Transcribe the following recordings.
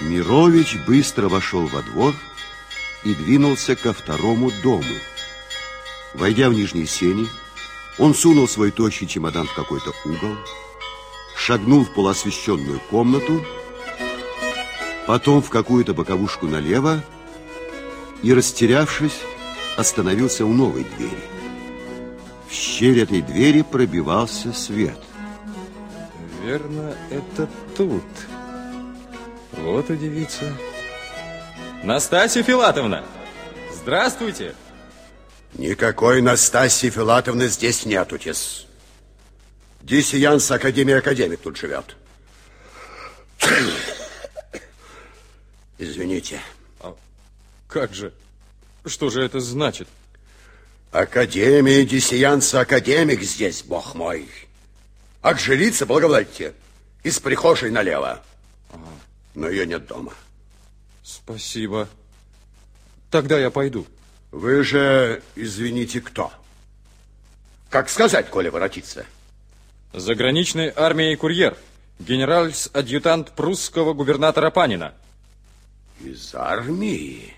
Мирович быстро вошел во двор и двинулся ко второму дому. Войдя в нижние сени, он сунул свой тощий чемодан в какой-то угол, шагнул в полуосвещенную комнату, потом в какую-то боковушку налево и, растерявшись, остановился у новой двери. В щель этой двери пробивался свет. Верно, это тут. Вот девица. Настасья Филатовна, здравствуйте. Никакой Настасьи Филатовны здесь нету, тес. Диссиянс Академия Академик тут живет. Извините. А как же? Что же это значит? Академия Диссиянса Академик здесь, бог мой. От жилицы благоволите. Из прихожей налево. Ага. Но ее нет дома. Спасибо. Тогда я пойду. Вы же, извините, кто? Как сказать, коли воротиться? Заграничной армии курьер. Генеральс-адъютант прусского губернатора Панина. Из армии?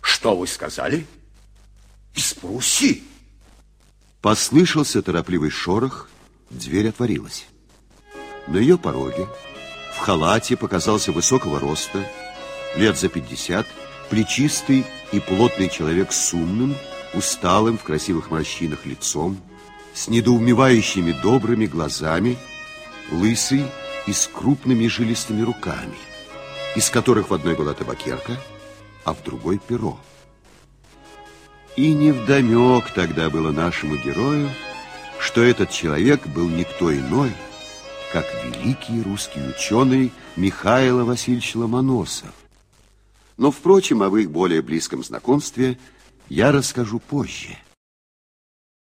Что вы сказали? Из Пруссии? Послышался торопливый шорох, дверь отворилась. На ее пороге в халате показался высокого роста, лет за пятьдесят, плечистый и плотный человек с умным, усталым в красивых морщинах лицом, с недоумевающими добрыми глазами, лысый и с крупными жилистыми руками, из которых в одной была табакерка, а в другой перо. И невдомек тогда было нашему герою, что этот человек был никто иной, как великий русский ученый Михаил Васильевич Ломоносов. Но, впрочем, об их более близком знакомстве я расскажу позже –